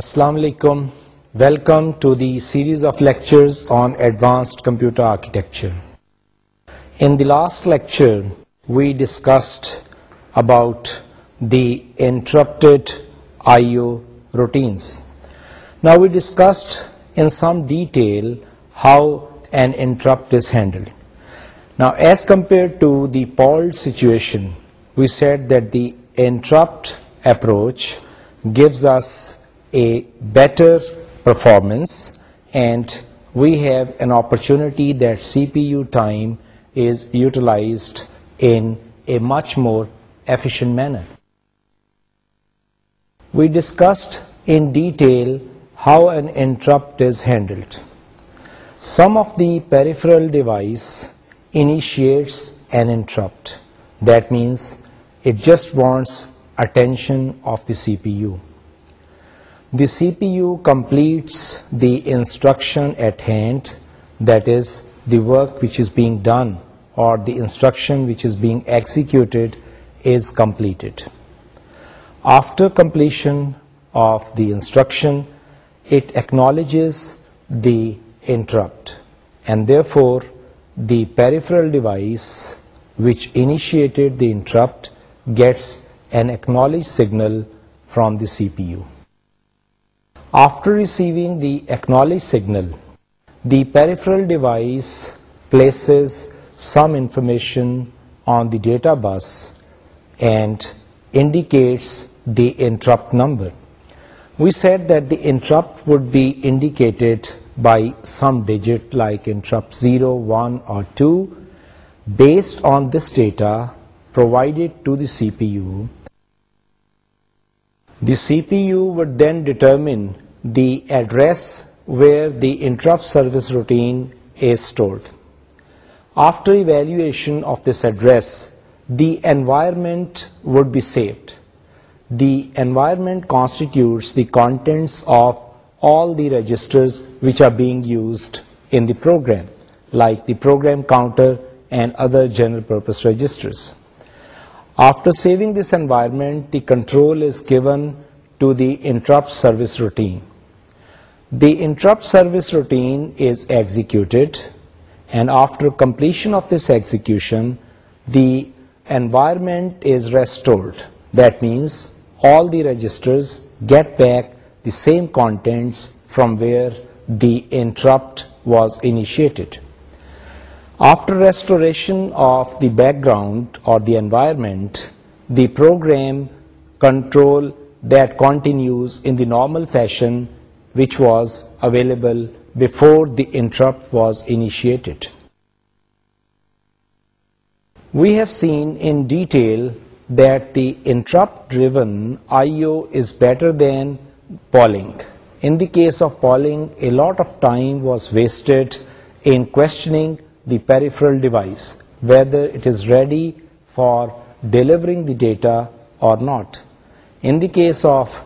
السلام علیکم welcome to the series of lectures on advanced computer architecture in the last lecture we discussed about the interrupted I O routines نا we discussed in some detail how an interrupt is handled نا as compare to the polled situation we said that the interrupt approach gives us a better performance, and we have an opportunity that CPU time is utilized in a much more efficient manner. We discussed in detail how an interrupt is handled. Some of the peripheral device initiates an interrupt. That means it just wants attention of the CPU. The CPU completes the instruction at hand, that is the work which is being done or the instruction which is being executed is completed. After completion of the instruction, it acknowledges the interrupt, and therefore the peripheral device which initiated the interrupt gets an acknowledge signal from the CPU. After receiving the acknowledge signal, the peripheral device places some information on the data bus and indicates the interrupt number. We said that the interrupt would be indicated by some digit like interrupt 0, 1 or 2. Based on this data provided to the CPU, the CPU would then determine the address where the interrupt service routine is stored. After evaluation of this address, the environment would be saved. The environment constitutes the contents of all the registers which are being used in the program, like the program counter and other general purpose registers. After saving this environment, the control is given to the interrupt service routine. The interrupt service routine is executed, and after completion of this execution, the environment is restored. That means all the registers get back the same contents from where the interrupt was initiated. After restoration of the background or the environment, the program control that continues in the normal fashion which was available before the interrupt was initiated. We have seen in detail that the interrupt-driven I/O is better than polling. In the case of polling, a lot of time was wasted in questioning the peripheral device, whether it is ready for delivering the data or not. In the case of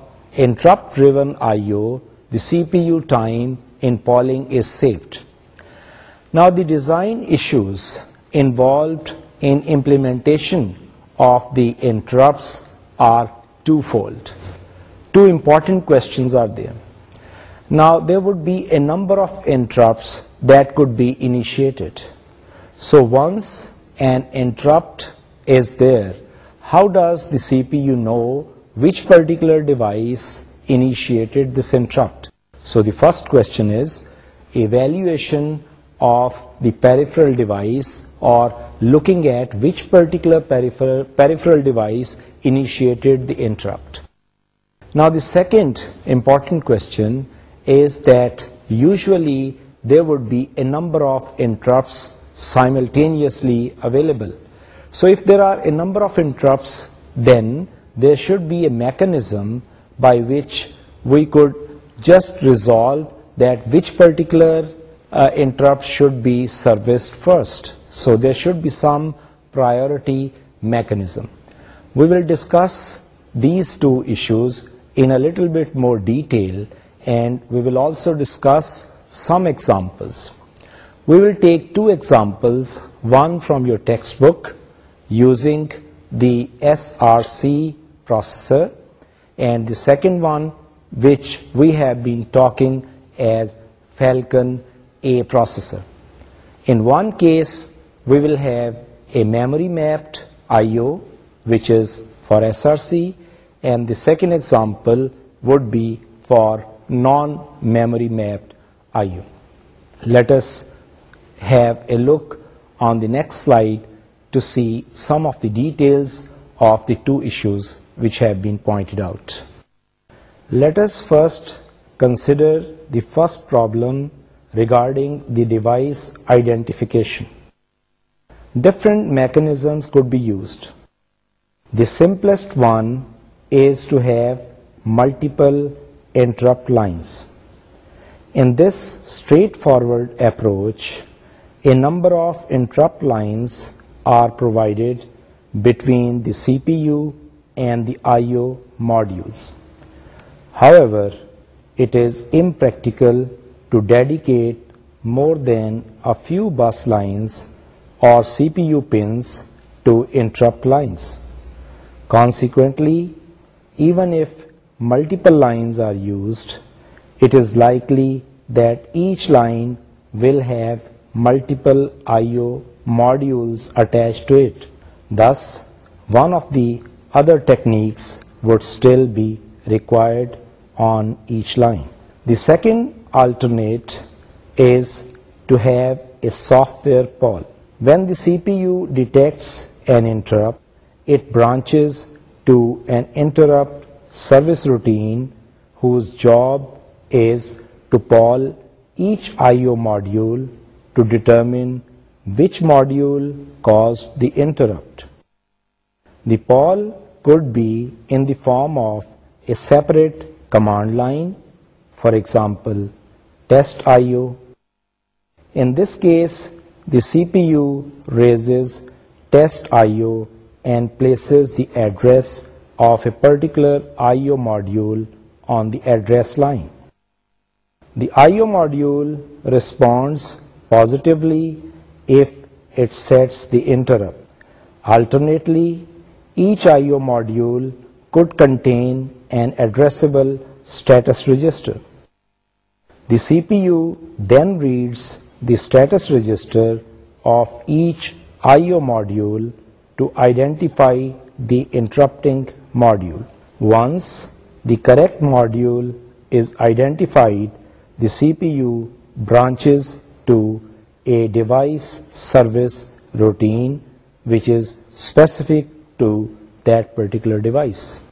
interrupt-driven I/O, the CPU time in polling is saved. Now the design issues involved in implementation of the interrupts are twofold. Two important questions are there. Now there would be a number of interrupts that could be initiated. So once an interrupt is there, how does the CPU know which particular device initiated this entract. So the first question is evaluation of the peripheral device, or looking at which particular peripheral device initiated the entract. Now the second important question is that usually there would be a number of interrupts simultaneously available. So if there are a number of interrupts, then there should be a mechanism by which we could just resolve that which particular uh, interrupt should be serviced first. So there should be some priority mechanism. We will discuss these two issues in a little bit more detail, and we will also discuss some examples. We will take two examples, one from your textbook using the SRC processor and the second one, which we have been talking as Falcon A processor. In one case, we will have a memory mapped I/O, which is for SRC, and the second example would be for non-memory mapped I/O. Let us have a look on the next slide to see some of the details of the two issues which have been pointed out. Let us first consider the first problem regarding the device identification. Different mechanisms could be used. The simplest one is to have multiple interrupt lines. In this straightforward approach, a number of interrupt lines are provided between the CPU and the I/O modules. However, it is impractical to dedicate more than a few bus lines or CPU pins to interrupt lines. Consequently, even if multiple lines are used, it is likely that each line will have multiple I/O modules attached to it. Thus, one of the other techniques would still be required on each line. The second alternate is to have a software call. When the CPU detects an interrupt, it branches to an interrupt service routine whose job is to poll each I/O module to determine which module caused the interrupt. The poll could be in the form of a separate command line, for example, test IO. In this case, the CPU raises test IO and places the address of a particular IO module on the address line. The IO module responds positively if it sets the interrupt. Alternately, each I/O module could contain an addressable status register. The CPU then reads the status register of each I/O module to identify the interrupting module. Once the correct module is identified, the CPU branches to a device service routine, which is specific to that particular device.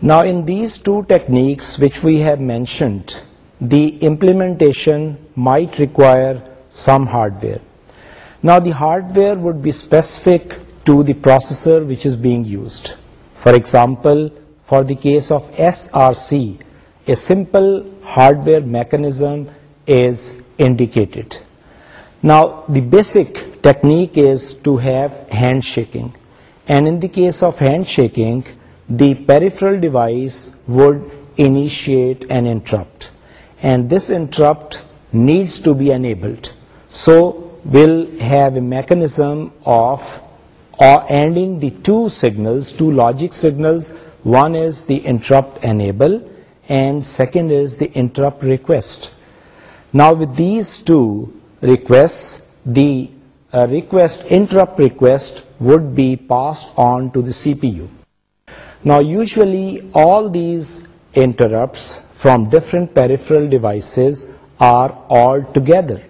Now, in these two techniques which we have mentioned, the implementation might require some hardware. Now, the hardware would be specific to the processor which is being used. For example, for the case of SRC, a simple hardware mechanism is indicated. Now, the basic technique is to have handshaking. And in the case of handshaking, the peripheral device would initiate an interrupt, and this interrupt needs to be enabled. So we'll have a mechanism of ending the two logic signals. One is the interrupt enable, and second is the interrupt request. Now with these two requests, the a request, interrupt request, would be passed on to the CPU. Now usually all these interrupts from different peripheral devices are all together.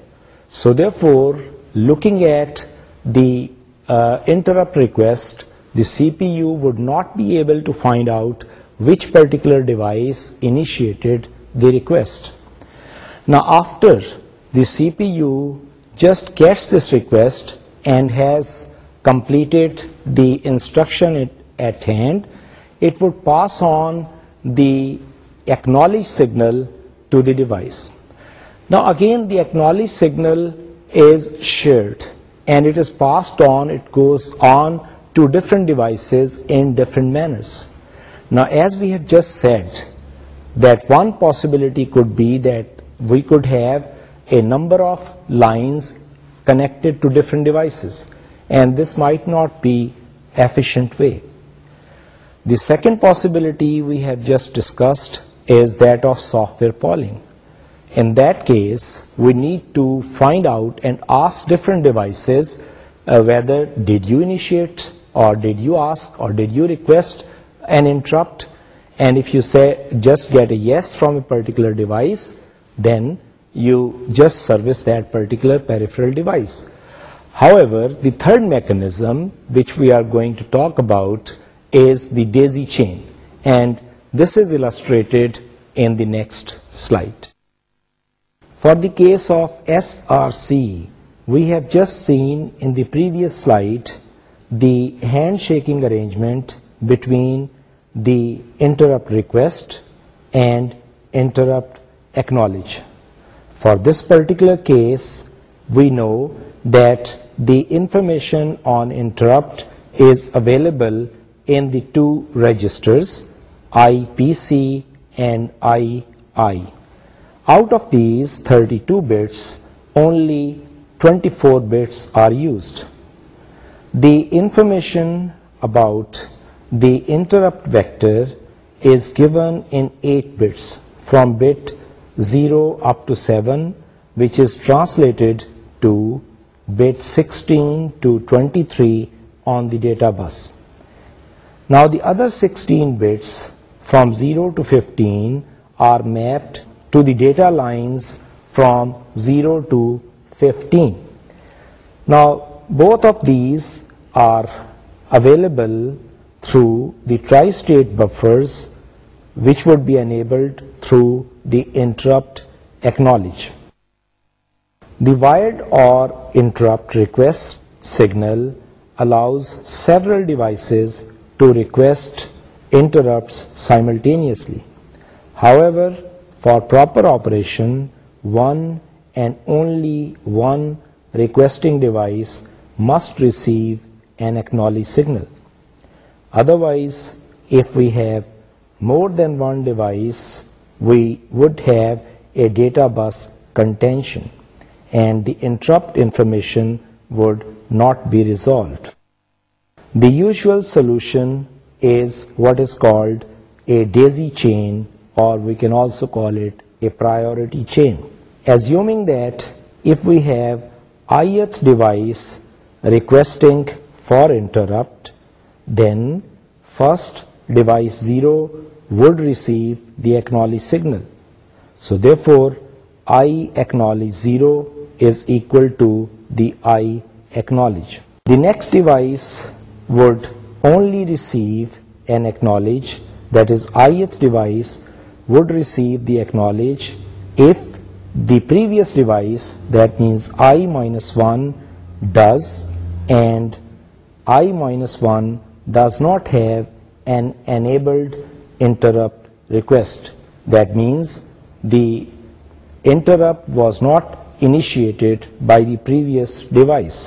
So therefore, looking at the uh, interrupt request, the CPU would not be able to find out which particular device initiated the request. Now after the CPU just gets this request and has completed the instruction at hand, it would pass on the acknowledge signal to the device. Now again, the acknowledge signal is shared and it is passed on, it goes on to different devices in different manners. Now as we have just said, that one possibility could be that we could have a number of lines connected to different devices, and this might not be an efficient way. The second possibility we have just discussed is that of software polling. In that case, we need to find out and ask different devices uh, whether did you initiate, or did you ask, or did you request an interrupt, and if you say just get a yes from a particular device, then you just service that particular peripheral device. However, the third mechanism which we are going to talk about is the daisy chain, and this is illustrated in the next slide. For the case of SRC, we have just seen in the previous slide the handshaking arrangement between the interrupt request and interrupt acknowledge. For this particular case, we know that the information on interrupt is available in the two registers IPC and II. Out of these 32 bits, only 24 bits are used. The information about the interrupt vector is given in 8 bits from bit 0 up to 7, which is translated to bit 16 to 23 on the data bus. Now the other 16 bits from 0 to 15 are mapped to the data lines from 0 to 15. Now both of these are available through the tri-state buffers which would be enabled through the interrupt acknowledge. The wired or interrupt request signal allows several devices to request interrupts simultaneously. However, for proper operation, one and only one requesting device must receive an acknowledge signal. Otherwise, if we have more than one device, we would have a data bus contention, and the interrupt information would not be resolved. The usual solution is what is called a daisy chain, or we can also call it a priority chain. Assuming that if we have ith device requesting for interrupt, then first device 0 would receive the acknowledge signal. So therefore, I acknowledge 0 is equal to the I acknowledge. The next device would only receive an acknowledge, that is ith device would receive the acknowledge if the previous device, that means I minus 1, does, and I minus 1 does not have an enabled interrupt request. That means the interrupt was not initiated by the previous device.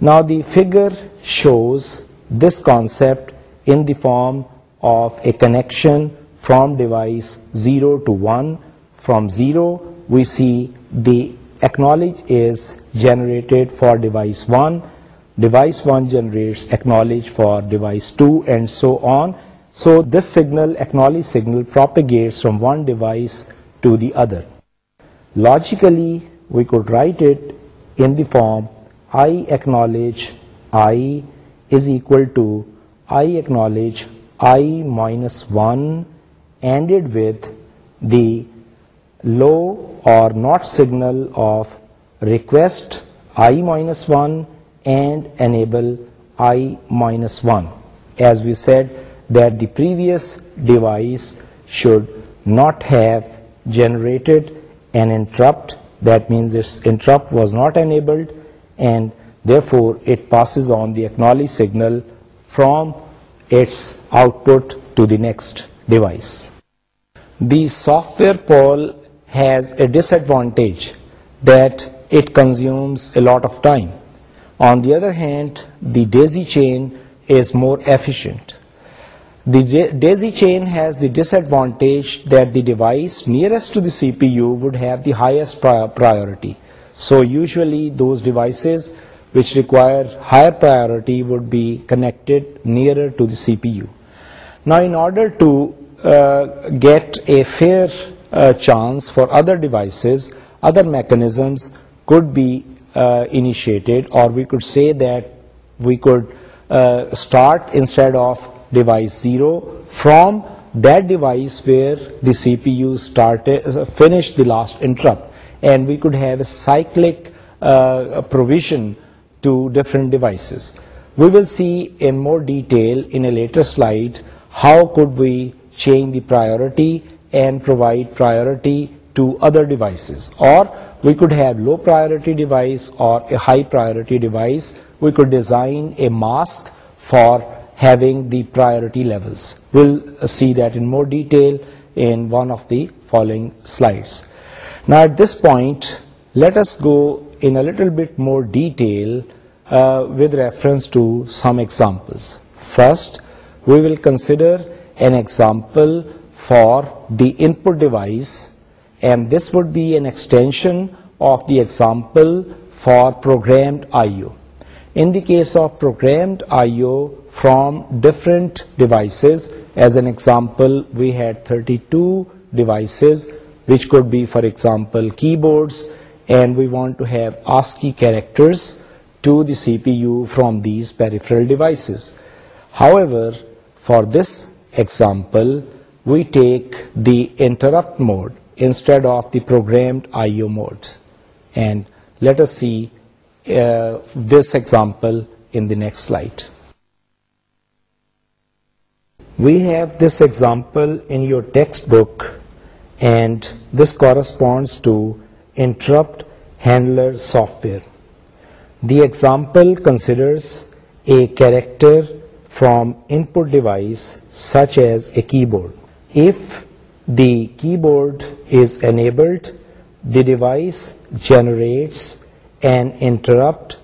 Now the figure shows this concept in the form of a connection from device 0 to 1. From 0 we see the acknowledge is generated for device 1 Device 1 generates acknowledge for device 2 and so on. So this signal, acknowledge signal, propagates from one device to the other. Logically, we could write it in the form I acknowledge I is equal to I acknowledge I minus 1 ended with the low or not signal of request I minus 1 and enable I minus 1. As we said that the previous device should not have generated an interrupt, that means its interrupt was not enabled, and therefore it passes on the acknowledge signal from its output to the next device. The software poll has a disadvantage that it consumes a lot of time. On the other hand, the daisy chain is more efficient. The daisy chain has the disadvantage that the device nearest to the CPU would have the highest priority. So usually those devices which require higher priority would be connected nearer to the CPU. Now, in order to uh, get a fair uh, chance for other devices, other mechanisms could be uh, initiated, or we could say that we could uh, start instead of device 0 from that device where the CPU uh, finished the last interrupt, and we could have a cyclic provision to different devices. We will see in more detail in a later slide how could we change the priority and provide priority to other devices, or we could have low priority device or a high priority device. We could design a mask for having the priority levels. We'll uh, see that in more detail in one of the following slides. Now at this point, let us go in a little bit more detail uh, with reference to some examples. First, we will consider an example for the input device and this would be an extension of the example for programmed I/O. In the case of programmed I/O from different devices, as an example, we had 32 devices, which could be, for example, keyboards, and we want to have ASCII characters to the CPU from these peripheral devices. However, for this example, we take the interrupt mode, instead of the programmed IO mode. And let us see uh, this example in the next slide. We have this example in your textbook, and this corresponds to interrupt handler software. The example considers a character from input device such as a keyboard. If the keyboard is enabled. The device generates an interrupt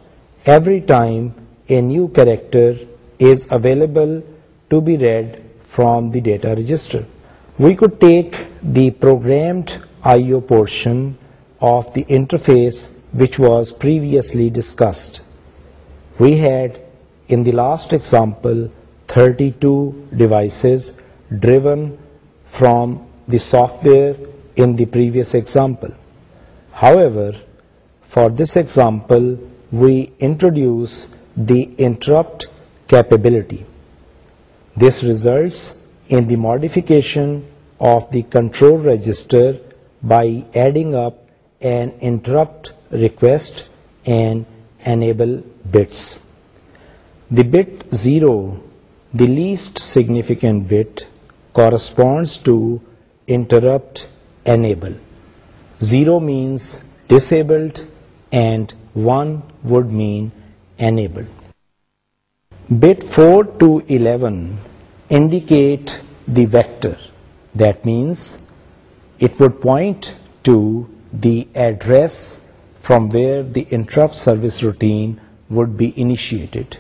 every time a new character is available to be read from the data register. We could take the programmed I/O portion of the interface which was previously discussed. We had in the last example 32 devices driven from the software in the previous example. However, for this example, we introduce the interrupt capability. This results in the modification of the control register by adding up an interrupt request and enable bits. The bit 0, the least significant bit, corresponds to interrupt, enable. 0 means disabled and 1 would mean enabled. Bit 4 to 11 indicate the vector. That means it would point to the address from where the interrupt service routine would be initiated.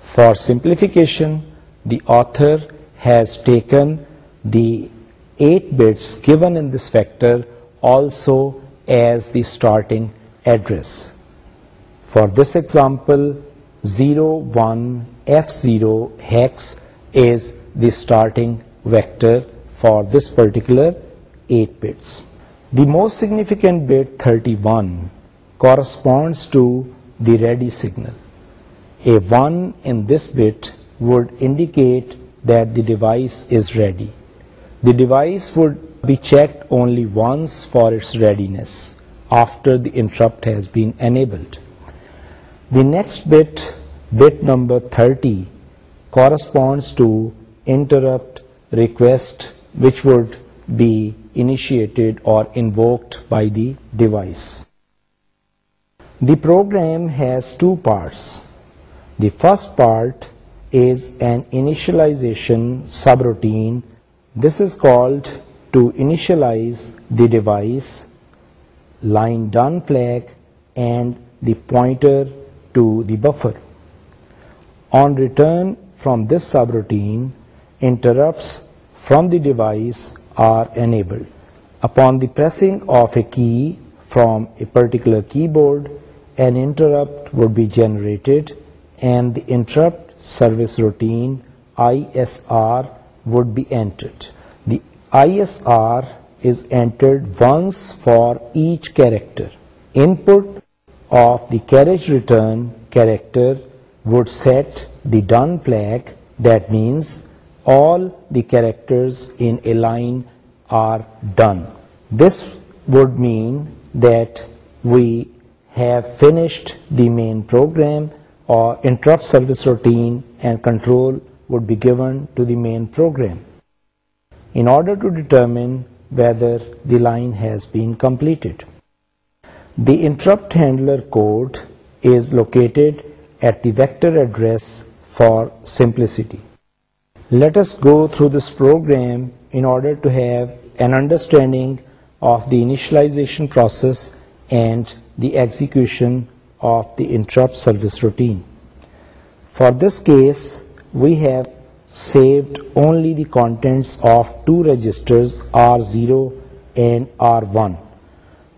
For simplification, the author has taken the 8 bits given in this vector also as the starting address. For this example, 01F0 hex is the starting vector for this particular 8 bits. The most significant bit 31 corresponds to the ready signal. A 1 in this bit would indicate that the device is ready. The device would be checked only once for its readiness after the interrupt has been enabled. The next bit, bit number 30, corresponds to interrupt request, which would be initiated or invoked by the device. The program has two parts. The first part is an initialization subroutine this is called to initialize the device line done flag and the pointer to the buffer. On return from this subroutine, interrupts from the device are enabled. Upon the pressing of a key from a particular keyboard, an interrupt would be generated and the interrupt service routine ISR would be entered. The ISR is entered once for each character. Input of the carriage return character would set the done flag. That means all the characters in a line are done. This would mean that we have finished the main program or interrupt service routine and control would be given to the main program in order to determine whether the line has been completed. The interrupt handler code is located at the vector address for simplicity. Let us go through this program in order to have an understanding of the initialization process and the execution of the interrupt service routine. For this case, we have saved only the contents of two registers R0 and R1.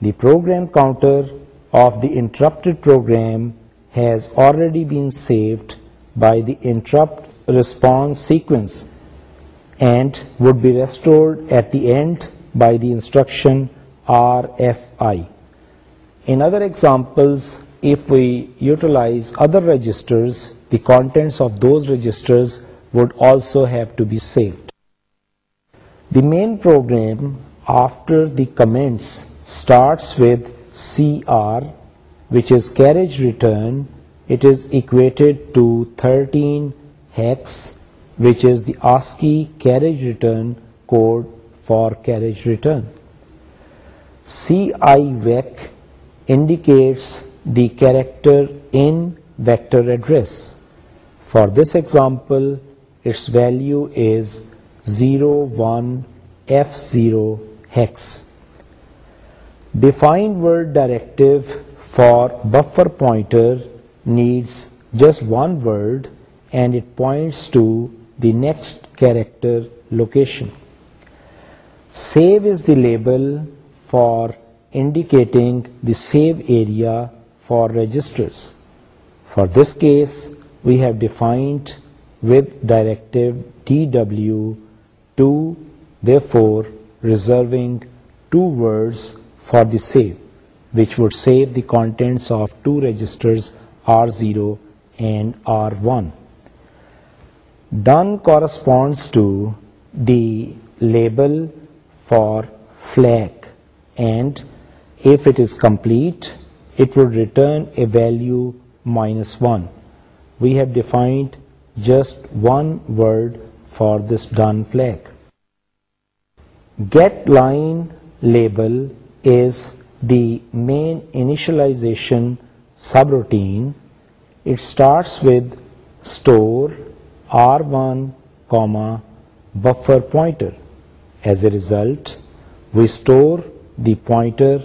The program counter of the interrupted program has already been saved by the interrupt response sequence and would be restored at the end by the instruction RFI. In other examples, if we utilize other registers, the contents of those registers would also have to be saved. The main program, after the comments, starts with CR, which is carriage return. It is equated to 13 hex, which is the ASCII carriage return code for carriage return. CIVEC indicates the character in vector address. For this example, its value is 01F0 hex. Define word directive for buffer pointer needs just one word, and it points to the next character location. Save is the label for indicating the save area for registers. For this case, we have defined with directive DW to, therefore, reserving two words for the save, which would save the contents of two registers R0 and R1. Done corresponds to the label for flag, and if it is complete, it would return a value -1. We have defined just one word for this done flag. Get line label is the main initialization subroutine. It starts with store r1, buffer pointer. As a result, we store the pointer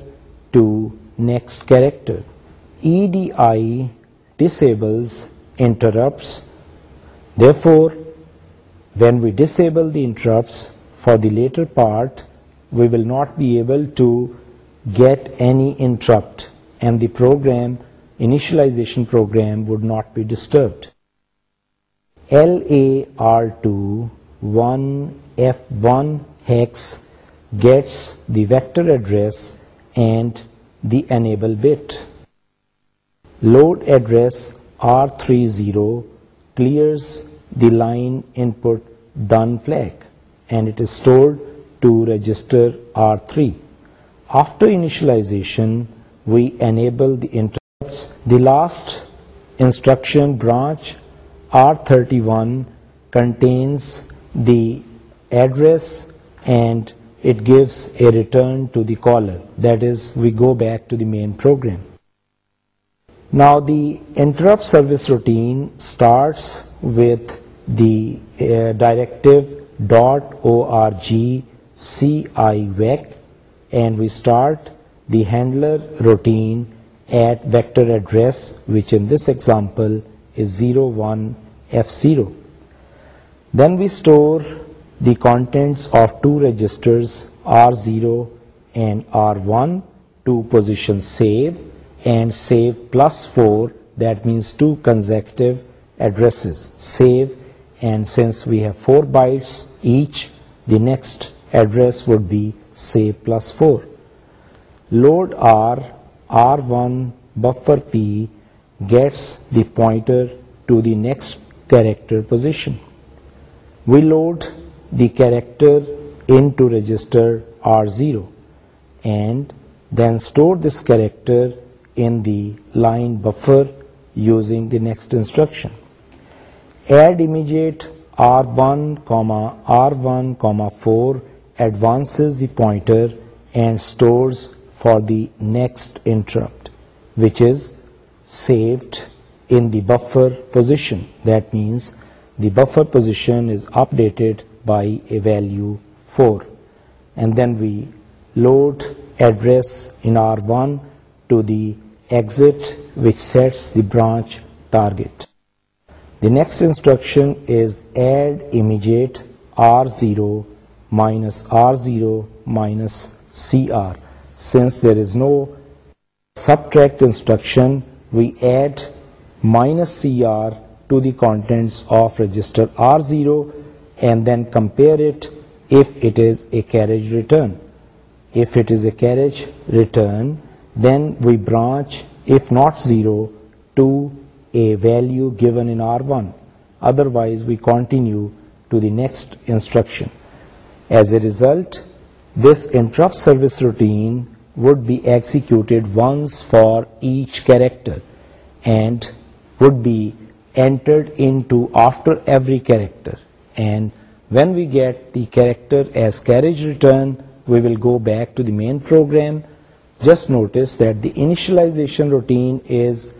to next character. EDI disables interrupts. Therefore, when we disable the interrupts for the later part, we will not be able to get any interrupt, and the program initialization program would not be disturbed. LAR2 1F1 hex gets the vector address and the enable bit. Load address R30 clears the line input done flag and it is stored to register R3. After initialization, we enable the interrupts. The last instruction branch R31 contains the address and it gives a return to the caller. That is, we go back to the main program. Now the interrupt service routine starts with the uh, directive .org/civec, and we start the handler routine at vector address, which in this example is 01F0. Then we store the contents of two registers R0 and R1 to position save, and save +4, that means 2 consecutive addresses. Save, and since we have 4 bytes each, the next address would be save +4. Load R, R1 buffer P gets the pointer to the next character position. We load the character into register R0 and then store this character in the line buffer using the next instruction. Add immediate R1, R1, 4 advances the pointer and stores for the next interrupt, which is saved in the buffer position. That means the buffer position is updated by a value 4, and then we load address in R1 to the exit which sets the branch target. The next instruction is add immediate R0 minus R0 minus CR. Since there is no subtract instruction, we add minus CR to the contents of register R0 and then compare it if it is a carriage return. If it is a carriage return, then we branch, if not 0, to a value given in R1. Otherwise, we continue to the next instruction. As a result, this interrupt service routine would be executed once for each character and would be entered into after every character. And when we get the character as carriage return, we will go back to the main program just notice that the initialization routine is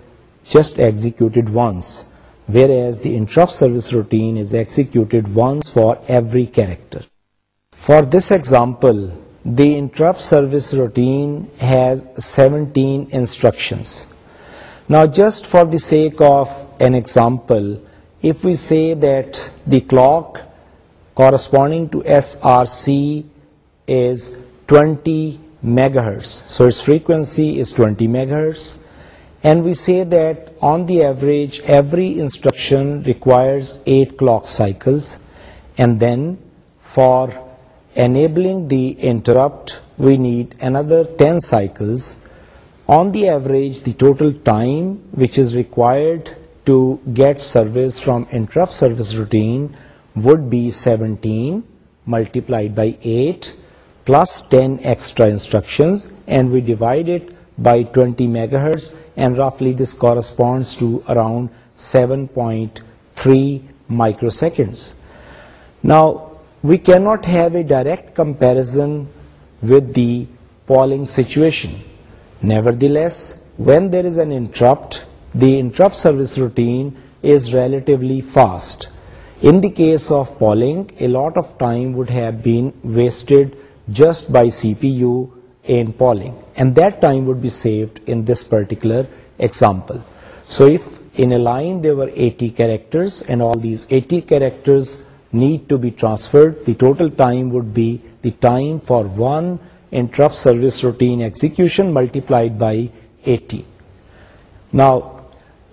just executed once, whereas the interrupt service routine is executed once for every character. For this example, the interrupt service routine has 17 instructions. Now, just for the sake of an example, if we say that the clock corresponding to SRC is 20 megahertz. So its frequency is 20 megahertz. And we say that on the average, every instruction requires 8 clock cycles. And then for enabling the interrupt, we need another 10 cycles. On the average, the total time which is required to get service from interrupt service routine would be 17 multiplied by 8, plus 10 extra instructions, and we divide it by 20 megahertz, and roughly this corresponds to around 7.3 microseconds. Now, we cannot have a direct comparison with the polling situation. Nevertheless, when there is an interrupt, the interrupt service routine is relatively fast. In the case of polling, a lot of time would have been wasted just by CPU and polling, and that time would be saved in this particular example. So if in a line there were 80 characters and all these 80 characters need to be transferred, the total time would be the time for one interrupt service routine execution multiplied by 80. Now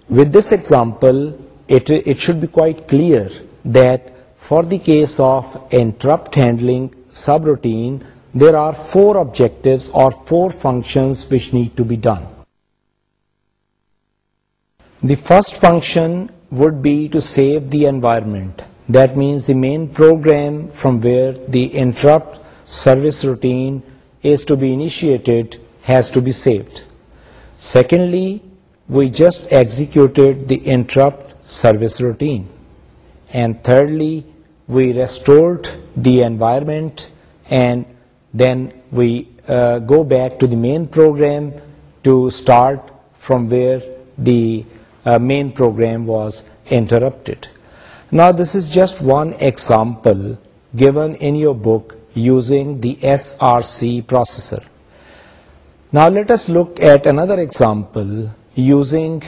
with this example, it should be quite clear that for the case of interrupt handling subroutine, there are four objectives or four functions which need to be done. The first function would be to save the environment. That means the main program from where the interrupt service routine is to be initiated has to be saved. Secondly, we just executed the interrupt service routine. And thirdly, we restored the environment, and then we uh, go back to the main program to start from where the uh, main program was interrupted. Now this is just one example given in your book using the SRC processor. Now let us look at another example using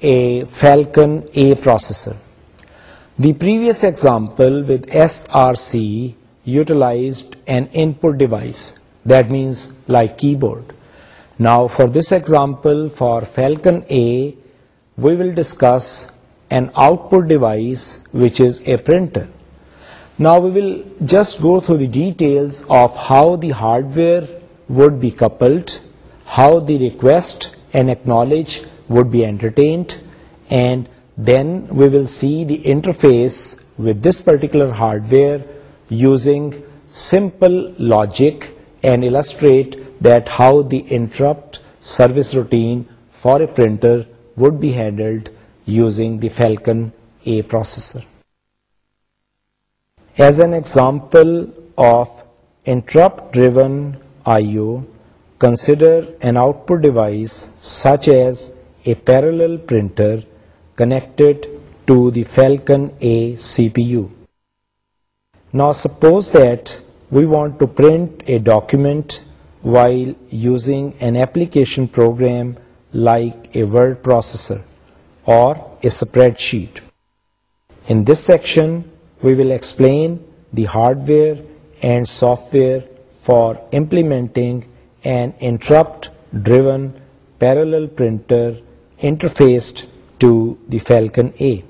a Falcon A processor. The previous example with SRC utilized an input device, that means like keyboard. Now for this example, for Falcon A, we will discuss an output device which is a printer. Now we will just go through the details of how the hardware would be coupled, how the request and acknowledge would be entertained, and then we will see the interface with this particular hardware using simple logic and illustrate that how the interrupt service routine for a printer would be handled using the Falcon A processor. As an example of interrupt driven IO, consider an output device such as a parallel printer connected to the Falcon A CPU. Now suppose that we want to print a document while using an application program like a word processor or a spreadsheet. In this section, we will explain the hardware and software for implementing an interrupt-driven parallel printer interfaced to the Falcon A.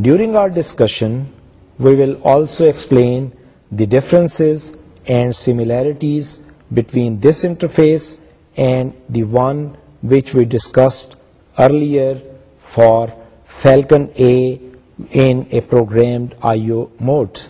During our discussion, we will also explain the differences and similarities between this interface and the one which we discussed earlier for Falcon A in a programmed I/O mode.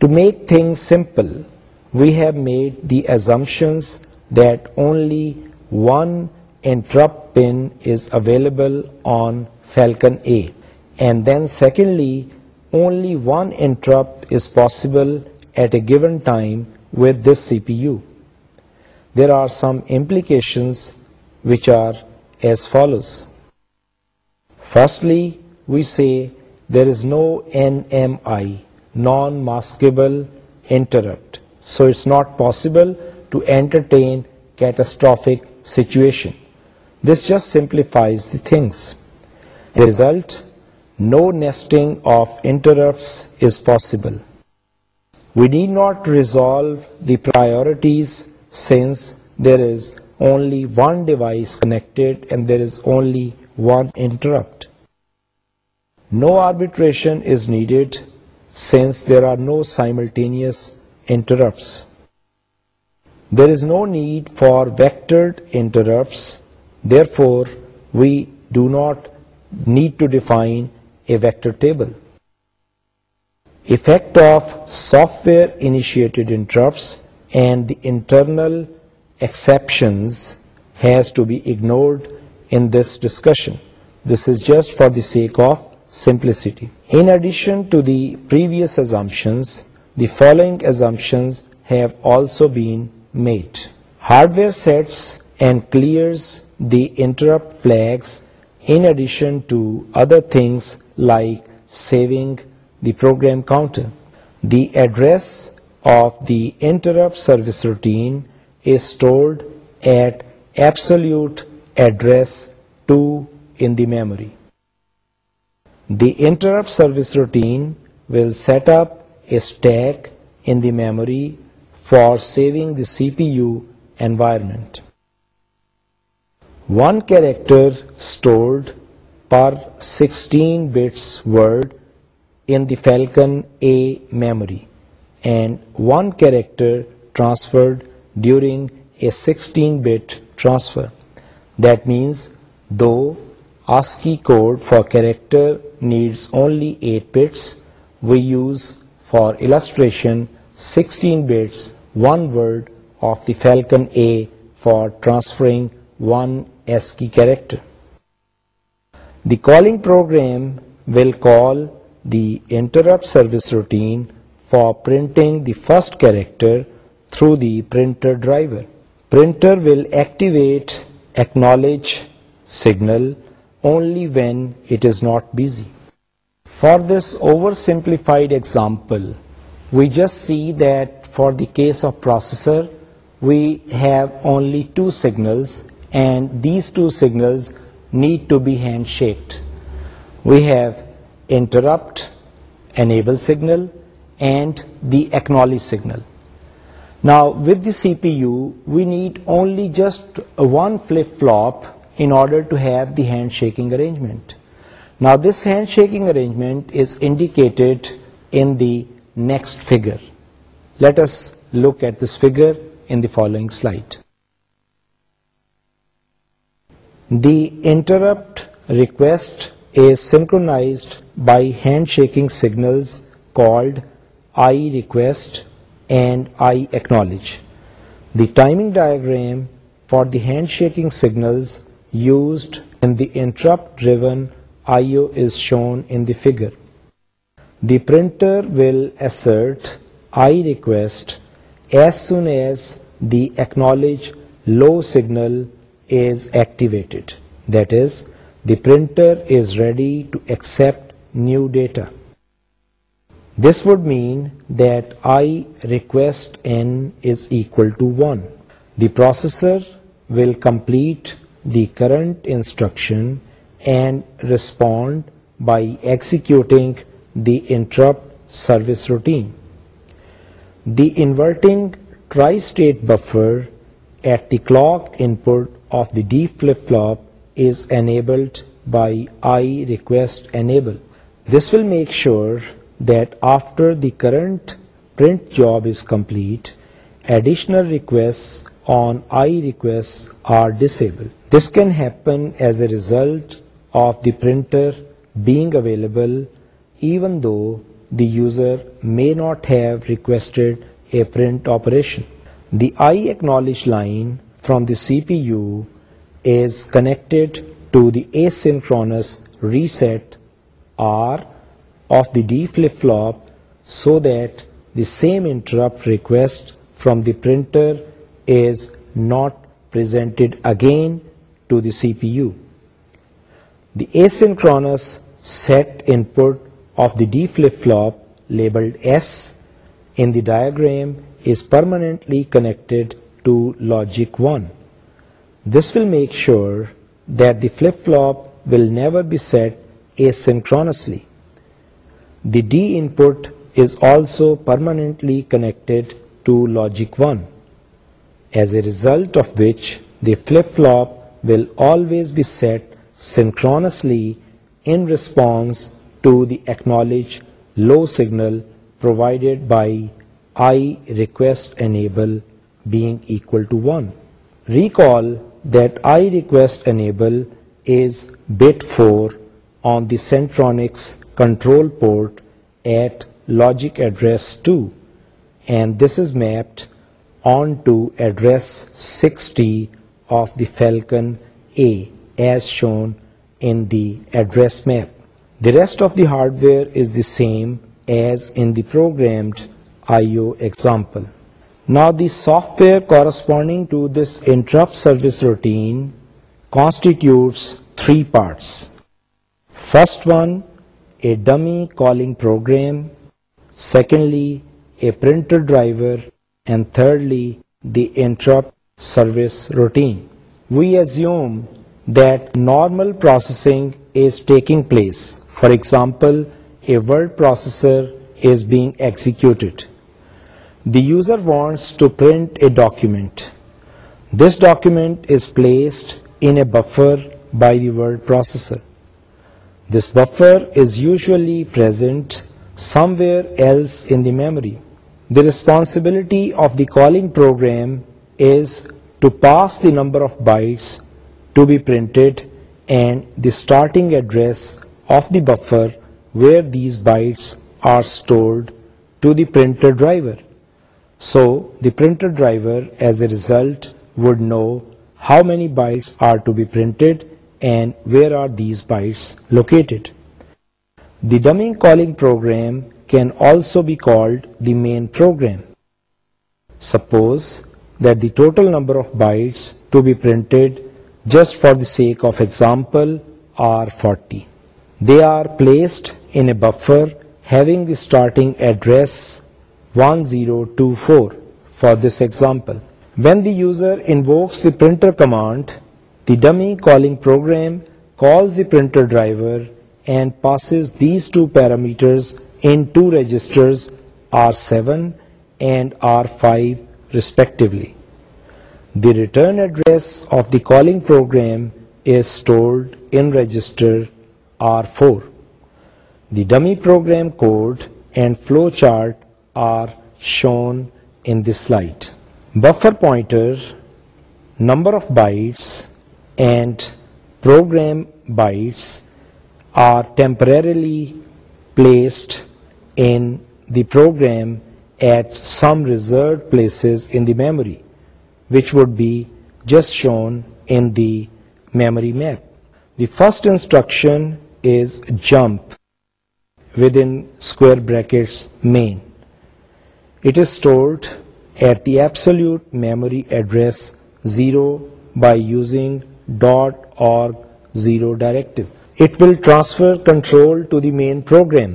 To make things simple, we have made the assumptions that only one interrupt pin is available on Falcon A. And then secondly, only one interrupt is possible at a given time with this CPU. There are some implications which are as follows. Firstly, we say there is no NMI, non-maskable interrupt. So it's not possible to entertain catastrophic situation. This just simplifies the things. As a result, no nesting of interrupts is possible. We need not resolve the priorities since there is only one device connected and there is only one interrupt. No arbitration is needed since there are no simultaneous interrupts. There is no need for vectored interrupts Therefore, we do not need to define a vector table. Effect of software-initiated interrupts and the internal exceptions has to be ignored in this discussion. This is just for the sake of simplicity. In addition to the previous assumptions, the following assumptions have also been made. Hardware sets and clears the interrupt flags in addition to other things like saving the program counter. The address of the interrupt service routine is stored at absolute address 2 in the memory. The interrupt service routine will set up a stack in the memory for saving the CPU environment. One character stored per 16 bits word in the Falcon A memory and one character transferred during a 16-bit transfer. That means though ASCII code for character needs only 8 bits, we use for illustration 16 bits, one word of the Falcon A for transferring one ASCII character. The calling program will call the interrupt service routine for printing the first character through the printer driver. Printer will activate acknowledge signal only when it is not busy. For this oversimplified example, we just see that for the case of processor, we have only two signals and these two signals need to be handshaked. We have interrupt enable signal and the acknowledge signal. Now with the CPU, we need only just one flip-flop in order to have the handshaking arrangement. Now this handshaking arrangement is indicated in the next figure. Let us look at this figure in the following slide. The interrupt request is synchronized by handshaking signals called I request and I acknowledge. The timing diagram for the handshaking signals used in the interrupt driven IO is shown in the figure. The printer will assert I request as soon as the acknowledge low signal is activated. That is, the printer is ready to accept new data. This would mean that I request n is equal to 1. The processor will complete the current instruction and respond by executing the interrupt service routine. The inverting tri-state buffer at the clock input of the D flip-flop is enabled by I request enable. This will make sure that after the current print job is complete, additional requests on I requests are disabled. This can happen as a result of the printer being available even though the user may not have requested a print operation. The I acknowledge line from the CPU is connected to the asynchronous reset R of the D flip-flop so that the same interrupt request from the printer is not presented again to the CPU. The asynchronous set input of the D flip-flop labeled S in the diagram is permanently connected to logic 1. This will make sure that the flip-flop will never be set asynchronously. The D input is also permanently connected to logic 1, as a result of which the flip-flop will always be set synchronously in response to the acknowledge low signal provided by I request enable being equal to 1. Recall that I request enable is bit 4 on the Centronics control port at logic address 2, and this is mapped onto address 60 of the Falcon A as shown in the address map. The rest of the hardware is the same as in the programmed I/O example. Now the software corresponding to this interrupt service routine constitutes three parts. First one, a dummy calling program. Secondly, a printer driver, and thirdly, the interrupt service routine. We assume that normal processing is taking place. For example, a word processor is being executed. The user wants to print a document. This document is placed in a buffer by the word processor. This buffer is usually present somewhere else in the memory. The responsibility of the calling program is to pass the number of bytes to be printed and the starting address of the buffer where these bytes are stored to the printer driver. So the printer driver, as a result, would know how many bytes are to be printed and where are these bytes located. The dummy calling program can also be called the main program. Suppose that the total number of bytes to be printed, just for the sake of example, are 40. They are placed in a buffer having the starting address 1024 for this example. When the user invokes the printer command, the dummy calling program calls the printer driver and passes these two parameters in two registers R7 and R5 respectively. The return address of the calling program is stored in register R4. The dummy program code and flowchart are shown in this slide. Buffer pointer, number of bytes and program bytes are temporarily placed in the program at some reserved places in the memory, which would be just shown in the memory map. The first instruction is jump within square brackets main. It is stored at the absolute memory address 0 by using .org0 directive. It will transfer control to the main program.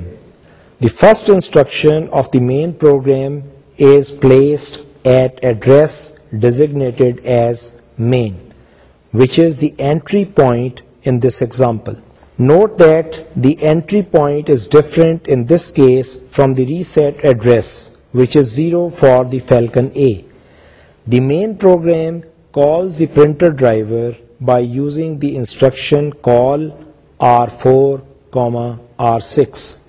The first instruction of the main program is placed at address designated as main, which is the entry point in this example. Note that the entry point is different in this case from the reset address which is 0 for the Falcon A. The main program calls the printer driver by using the instruction call R4, R6.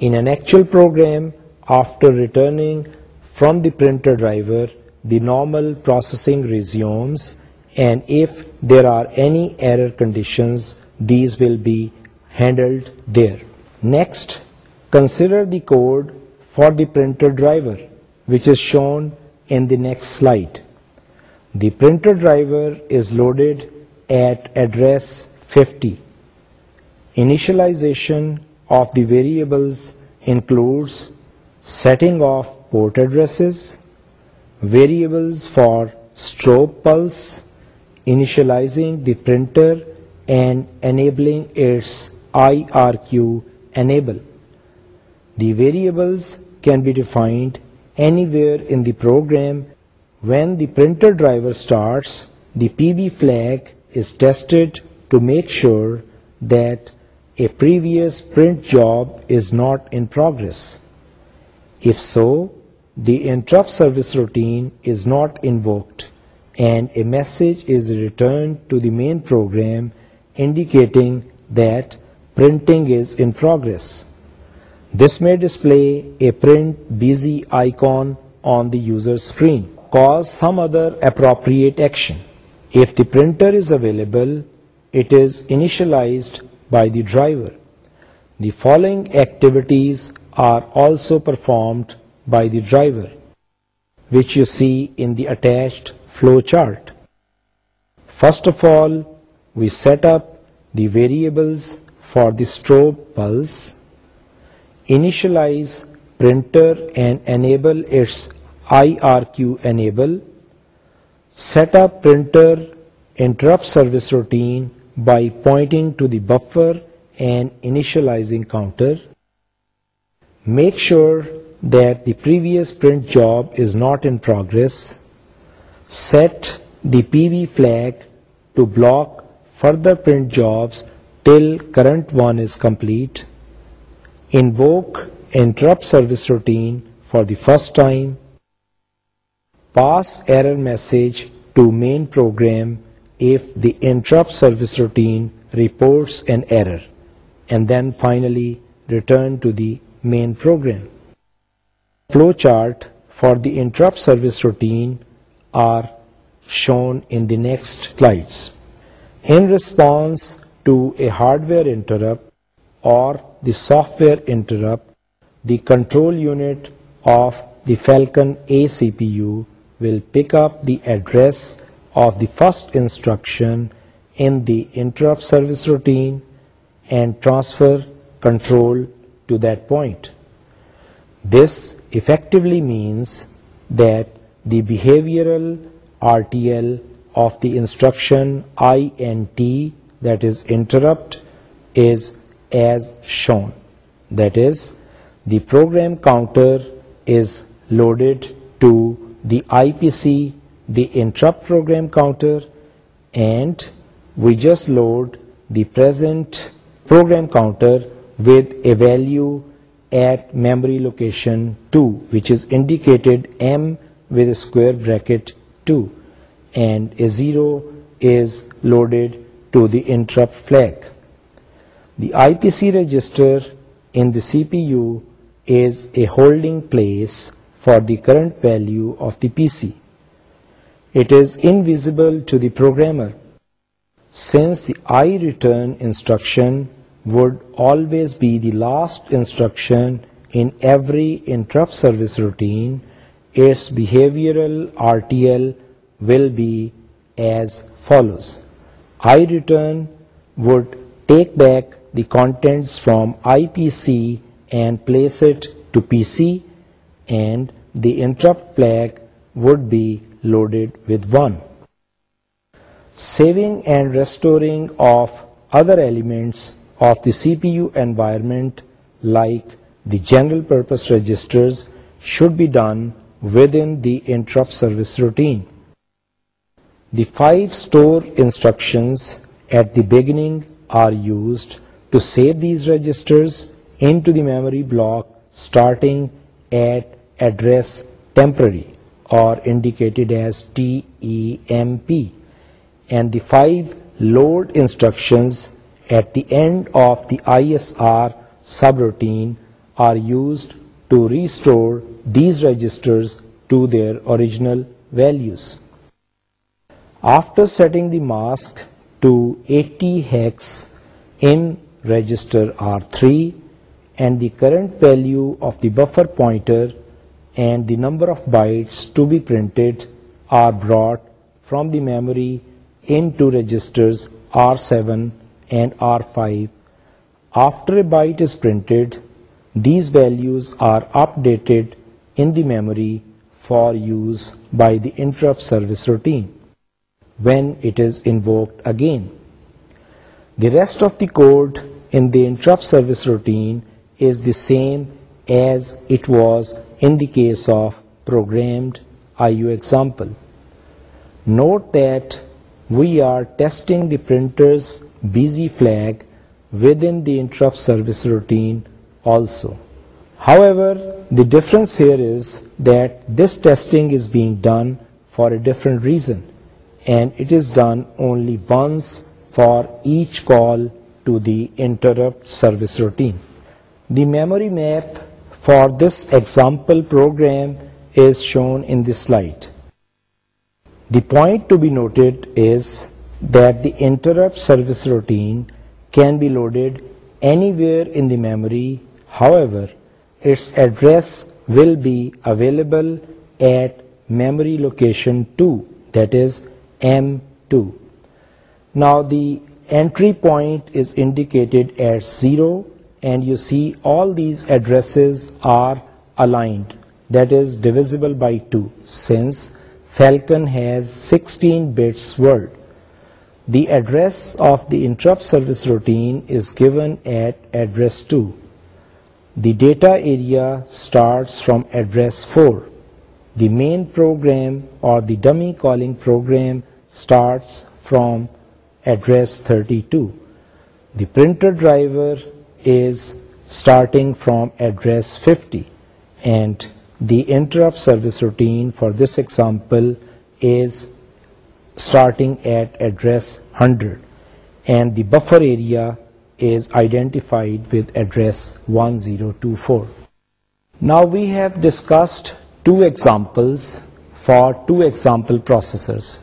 In an actual program, after returning from the printer driver, the normal processing resumes, and if there are any error conditions, these will be handled there. Next, consider the code for the printer driver, which is shown in the next slide. The printer driver is loaded at address 50. Initialization of the variables includes setting of port addresses, variables for strobe pulse, initializing the printer and enabling its IRQ enable. The variables can be defined anywhere in the program. When the printer driver starts, the PB flag is tested to make sure that a previous print job is not in progress. If so, the interrupt service routine is not invoked and a message is returned to the main program indicating that printing is in progress. This may display a print busy icon on the user's screen, cause some other appropriate action. If the printer is available, it is initialized by the driver. The following activities are also performed by the driver, which you see in the attached flowchart. First of all, we set up the variables for the strobe pulse Initialize printer and enable its IRQ enable. Set up printer interrupt service routine by pointing to the buffer and initializing counter. Make sure that the previous print job is not in progress. Set the PB flag to block further print jobs till current one is complete invoke interrupt service routine for the first time, pass error message to main program if the interrupt service routine reports an error, and then finally return to the main program. Flowchart for the interrupt service routine are shown in the next slides. In response to a hardware interrupt or the software interrupt, the control unit of the Falcon A CPU will pick up the address of the first instruction in the interrupt service routine and transfer control to that point. This effectively means that the behavioral RTL of the instruction INT, that is interrupt, is as shown. That is, the program counter is loaded to the IPC, the interrupt program counter, and we just load the present program counter with a value at memory location 2, which is indicated M with a square bracket 2, and a 0 is loaded to the interrupt flag. The IPC register in the CPU is a holding place for the current value of the PC. It is invisible to the programmer, since the iReturn instruction would always be the last instruction in every interrupt service routine. Its behavioral RTL will be as follows. iReturn would take back the contents from IPC and place it to PC, and the interrupt flag would be loaded with 1. Saving and restoring of other elements of the CPU environment like the general purpose registers should be done within the interrupt service routine. The 5 store instructions at the beginning are used to save these registers into the memory block starting at address temporary, or indicated as TEMP, and the 5 load instructions at the end of the ISR subroutine are used to restore these registers to their original values. After setting the mask to 80 hex in register R3, and the current value of the buffer pointer and the number of bytes to be printed are brought from the memory into registers R7 and R5. After a byte is printed, these values are updated in the memory for use by the interrupt service routine when it is invoked again. The rest of the code in the interrupt service routine is the same as it was in the case of programmed IO example. Note that we are testing the printer's busy flag within the interrupt service routine also. However, the difference here is that this testing is being done for a different reason, and it is done only once for each call to the interrupt service routine. The memory map for this example program is shown in the slide. The point to be noted is that the interrupt service routine can be loaded anywhere in the memory. However, its address will be available at memory location 2, that is M2. Now the Entry point is indicated at 0, and you see all these addresses are aligned, that is divisible by 2, since Falcon has 16 bits word. The address of the interrupt service routine is given at address 2. The data area starts from address 4. The main program or the dummy calling program starts from address 32. The printer driver is starting from address 50, and the interrupt service routine for this example is starting at address 100, and the buffer area is identified with address 1024. Now we have discussed two examples for two example processors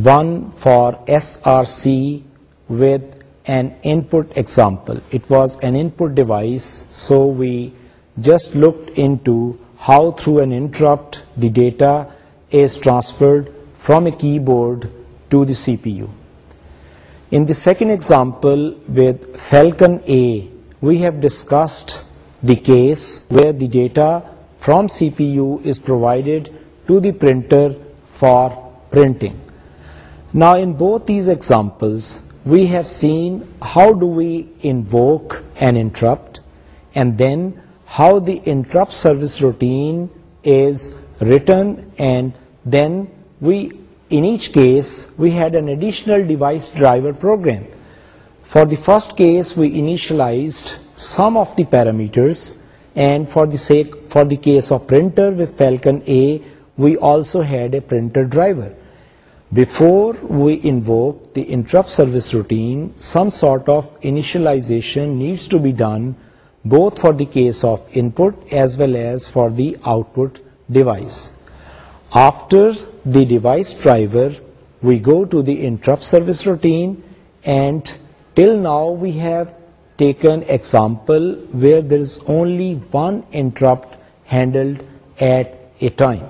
one for SRC with an input example. It was an input device, so we just looked into how through an interrupt the data is transferred from a keyboard to the CPU. In the second example with Falcon A, we have discussed the case where the data from CPU is provided to the printer for printing. Now in both these examples, we have seen how do we invoke an interrupt, and then how the interrupt service routine is written, and then in each case we had an additional device driver program. For the first case, we initialized some of the parameters, and for the case of printer with Falcon A, we also had a printer driver. Before we invoke the interrupt service routine, some sort of initialization needs to be done both for the case of input as well as for the output device. After the device driver, we go to the interrupt service routine, and till now we have taken example where there is only one interrupt handled at a time.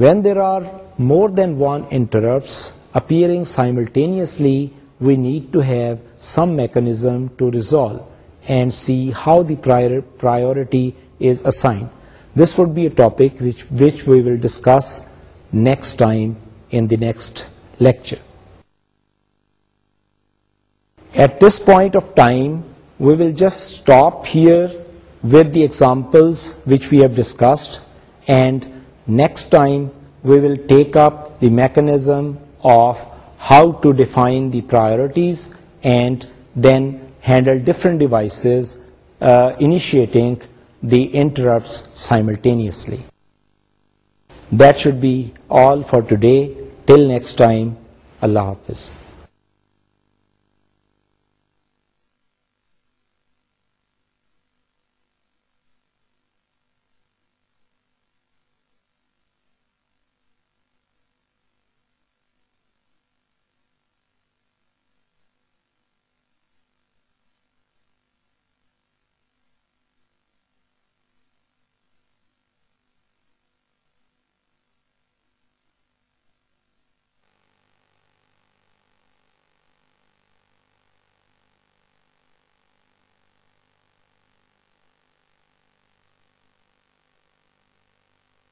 When there are more than one interrupts appearing simultaneously, we need to have some mechanism to resolve and see how the priority is assigned. This would be a topic which we will discuss next time in the next lecture. At this point of time, we will just stop here with the examples which we have discussed, and next time we will take up the mechanism of how to define the priorities and then handle different devices initiating the interrupts simultaneously that should be all for today till next time اللہ حافظ